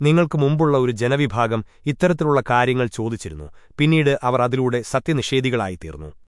നിങ്ങൾക്ക് മുമ്പുള്ള ഒരു ജനവിഭാഗം ഇത്തരത്തിലുള്ള കാര്യങ്ങൾ ചോദിച്ചിരുന്നു. പിന്നീട് അവർ അതിലൂടെ സത്യനിഷേധികളായിത്തീർന്നു.